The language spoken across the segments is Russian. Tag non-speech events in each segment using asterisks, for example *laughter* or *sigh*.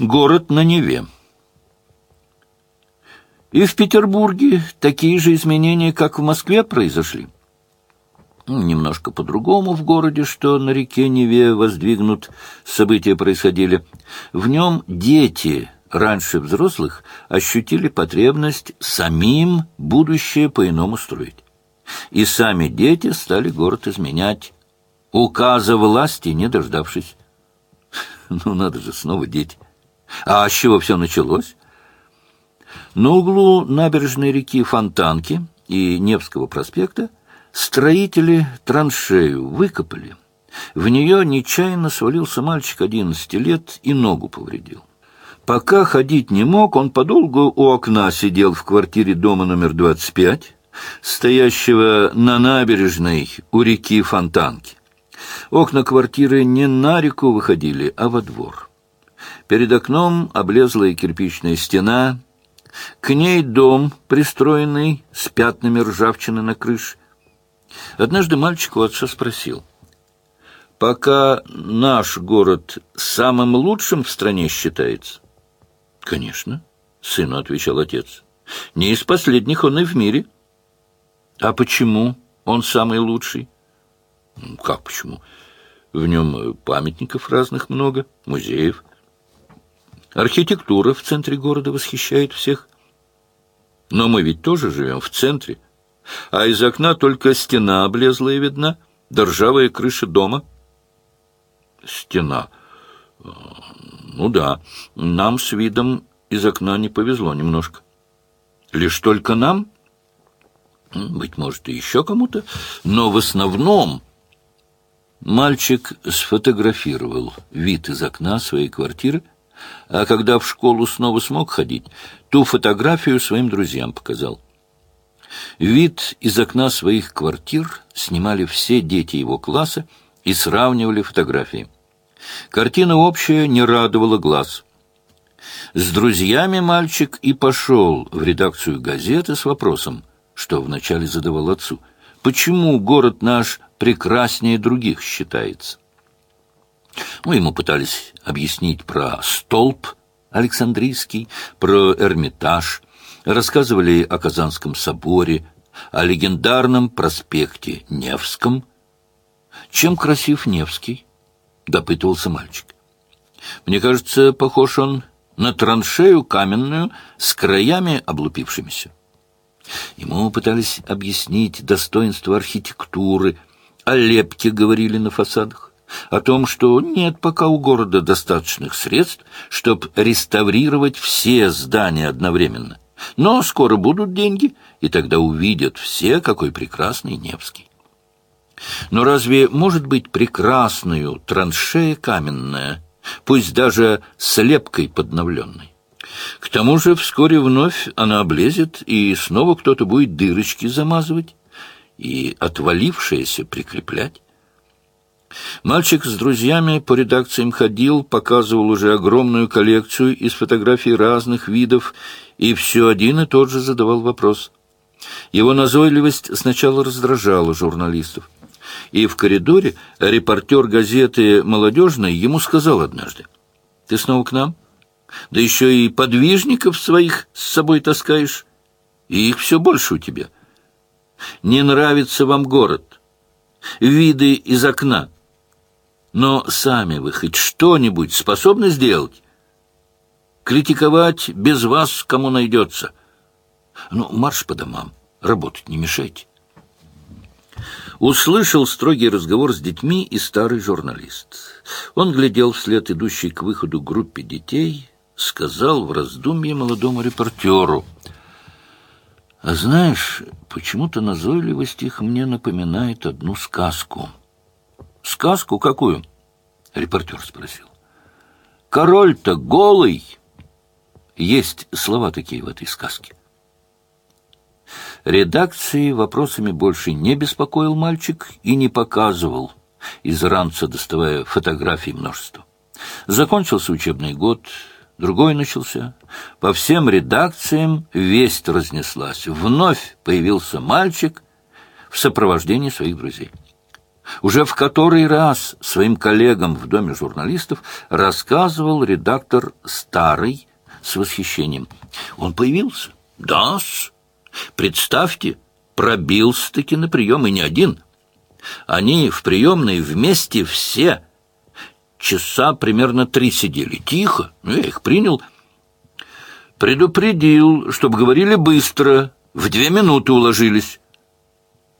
Город на Неве. И в Петербурге такие же изменения, как в Москве, произошли. Ну, немножко по-другому в городе, что на реке Неве воздвигнут, события происходили. В нем дети раньше взрослых ощутили потребность самим будущее по-иному строить. И сами дети стали город изменять, указа власти не дождавшись. *laughs* Ну, надо же, снова дети. А с чего все началось? На углу набережной реки Фонтанки и Невского проспекта строители траншею выкопали. В нее нечаянно свалился мальчик одиннадцати лет и ногу повредил. Пока ходить не мог, он подолгу у окна сидел в квартире дома номер 25, стоящего на набережной у реки Фонтанки. Окна квартиры не на реку выходили, а во двор. Перед окном облезлая кирпичная стена, к ней дом, пристроенный с пятнами ржавчины на крыше. Однажды мальчик у отца спросил, «Пока наш город самым лучшим в стране считается?» «Конечно», — сыну отвечал отец, «не из последних он и в мире». «А почему он самый лучший?» «Как почему? В нем памятников разных много, музеев». Архитектура в центре города восхищает всех. Но мы ведь тоже живем в центре. А из окна только стена облезлая видна, да ржавая крыша дома. Стена. Ну да, нам с видом из окна не повезло немножко. Лишь только нам? Быть может, и еще кому-то. Но в основном мальчик сфотографировал вид из окна своей квартиры, а когда в школу снова смог ходить, ту фотографию своим друзьям показал. Вид из окна своих квартир снимали все дети его класса и сравнивали фотографии. Картина общая не радовала глаз. С друзьями мальчик и пошел в редакцию газеты с вопросом, что вначале задавал отцу, почему город наш прекраснее других считается. Ну, ему пытались объяснить про столб Александрийский, про Эрмитаж, рассказывали о Казанском соборе, о легендарном проспекте Невском. «Чем красив Невский?» — допытывался мальчик. «Мне кажется, похож он на траншею каменную с краями облупившимися». Ему пытались объяснить достоинство архитектуры, о лепке говорили на фасадах о том, что нет пока у города достаточных средств, чтобы реставрировать все здания одновременно. Но скоро будут деньги, и тогда увидят все, какой прекрасный Невский. Но разве может быть прекрасную траншея каменная, пусть даже с лепкой подновленной? К тому же вскоре вновь она облезет, и снова кто-то будет дырочки замазывать и отвалившееся прикреплять. Мальчик с друзьями по редакциям ходил, показывал уже огромную коллекцию из фотографий разных видов, и все один и тот же задавал вопрос. Его назойливость сначала раздражала журналистов. И в коридоре репортер газеты «Молодежной» ему сказал однажды, «Ты снова к нам? Да еще и подвижников своих с собой таскаешь, и их все больше у тебя. Не нравится вам город, виды из окна». Но сами вы хоть что-нибудь способны сделать? Критиковать без вас кому найдется. Ну, марш по домам, работать не мешайте. Услышал строгий разговор с детьми и старый журналист. Он глядел вслед идущей к выходу группе детей, сказал в раздумье молодому репортеру. «А знаешь, почему-то назойливость их мне напоминает одну сказку». «Сказку какую?» — репортер спросил. «Король-то голый!» Есть слова такие в этой сказке. Редакции вопросами больше не беспокоил мальчик и не показывал, из ранца доставая фотографий множество. Закончился учебный год, другой начался. По всем редакциям весть разнеслась. Вновь появился мальчик в сопровождении своих друзей. Уже в который раз своим коллегам в Доме журналистов рассказывал редактор Старый с восхищением. Он появился? да -с. Представьте, пробился-таки на прием, и не один. Они в приемной вместе все. Часа примерно три сидели. Тихо. Ну, я их принял. Предупредил, чтобы говорили быстро. В две минуты уложились.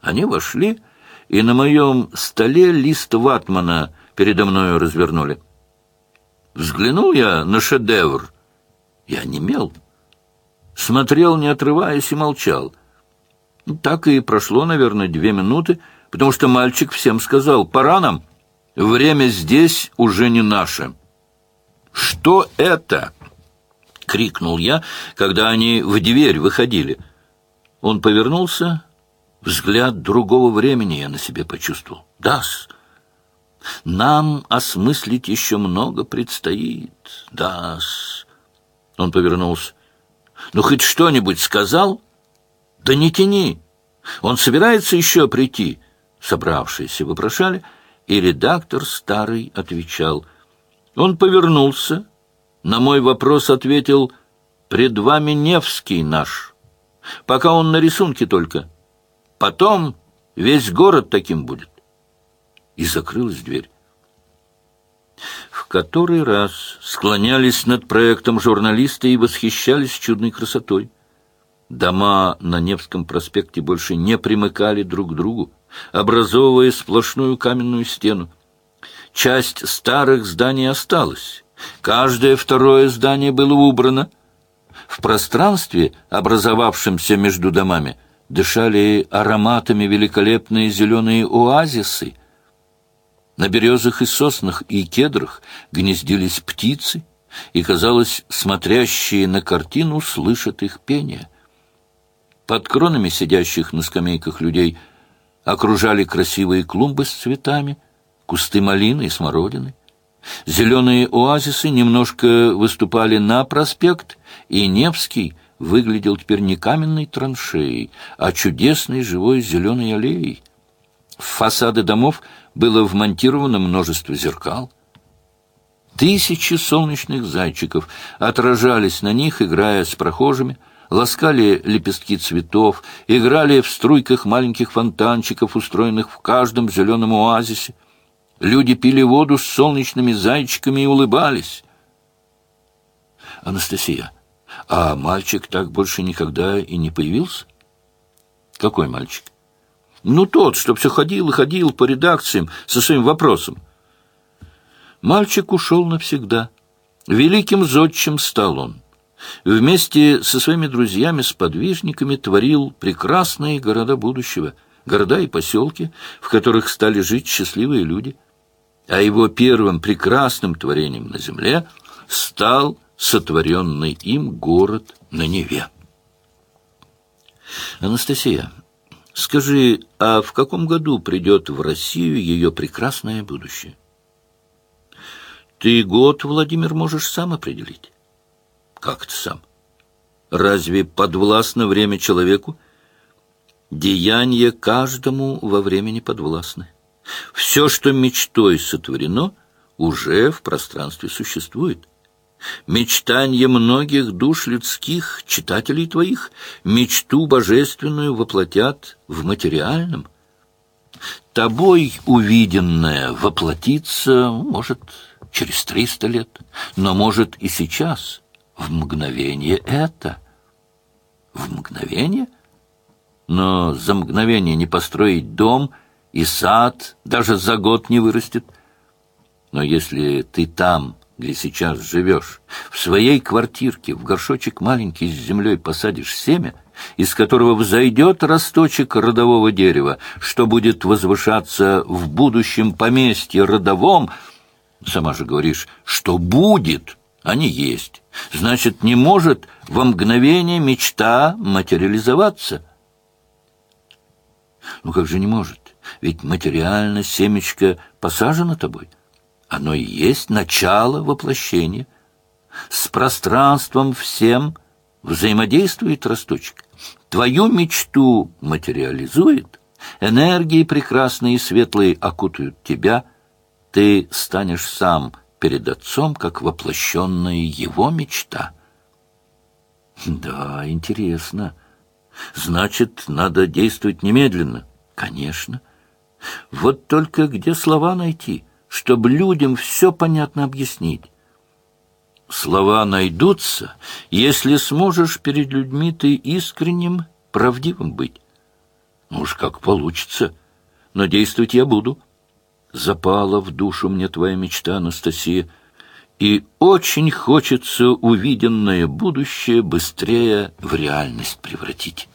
Они вошли и на моем столе лист ватмана передо мною развернули. Взглянул я на шедевр. Я немел. Смотрел, не отрываясь, и молчал. Так и прошло, наверное, две минуты, потому что мальчик всем сказал, «Пора нам, время здесь уже не наше». «Что это?» — крикнул я, когда они в дверь выходили. Он повернулся, Взгляд другого времени я на себе почувствовал. Дас, нам осмыслить еще много предстоит. Дас. Он повернулся. Ну, хоть что-нибудь сказал? Да не тяни. Он собирается еще прийти. Собравшиеся вопрошали, и редактор старый отвечал. Он повернулся, на мой вопрос ответил, «Пред вами Невский наш. Пока он на рисунке только». Потом весь город таким будет. И закрылась дверь. В который раз склонялись над проектом журналисты и восхищались чудной красотой. Дома на Невском проспекте больше не примыкали друг к другу, образовывая сплошную каменную стену. Часть старых зданий осталась. Каждое второе здание было убрано. В пространстве, образовавшемся между домами, дышали ароматами великолепные зеленые оазисы. На березах и соснах и кедрах гнездились птицы, и, казалось, смотрящие на картину слышат их пение. Под кронами сидящих на скамейках людей окружали красивые клумбы с цветами, кусты малины и смородины. Зеленые оазисы немножко выступали на проспект, и Невский — выглядел теперь не каменной траншеей, а чудесной живой зеленой аллеей. В фасады домов было вмонтировано множество зеркал. Тысячи солнечных зайчиков отражались на них, играя с прохожими, ласкали лепестки цветов, играли в струйках маленьких фонтанчиков, устроенных в каждом зеленом оазисе. Люди пили воду с солнечными зайчиками и улыбались. Анастасия, а мальчик так больше никогда и не появился? Какой мальчик? Ну, тот, что все ходил и ходил по редакциям со своим вопросом. Мальчик ушел навсегда. Великим зодчим стал он. Вместе со своими друзьями-сподвижниками творил прекрасные города будущего, города и поселки, в которых стали жить счастливые люди. А его первым прекрасным творением на земле стал сотворенный им город на Неве. Анастасия, скажи, а в каком году придет в Россию ее прекрасное будущее? Ты год, Владимир, можешь сам определить. Как это сам? Разве подвластно время человеку? Деяния каждому во времени подвластны. Все, что мечтой сотворено, уже в пространстве существует. Мечтанье многих душ людских, читателей твоих, мечту божественную воплотят в материальном. Тобой увиденное воплотится, может, через триста лет, но может и сейчас, в мгновение это. В мгновение? Но за мгновение не построить дом, и сад даже за год не вырастет. Но если ты там где сейчас живешь, в своей квартирке в горшочек маленький с землей посадишь семя, из которого взойдет росточек родового дерева, что будет возвышаться в будущем поместье родовом, сама же говоришь, что будет, а не есть. Значит, не может во мгновение мечта материализоваться. Ну как же не может? Ведь материально семечко посажено тобой — оно и есть начало воплощения. С пространством всем взаимодействует росточек. Твою мечту материализует, Энергии прекрасные и светлые окутают тебя. Ты станешь сам перед отцом, как воплощенная его мечта. Да, интересно. Значит, надо действовать немедленно. Конечно. Вот только где слова найти, чтобы людям все понятно объяснить? Слова найдутся, если сможешь перед людьми ты искренним, правдивым быть. Ну уж как получится, но действовать я буду. Запала в душу мне твоя мечта, Анастасия, и очень хочется увиденное будущее быстрее в реальность превратить.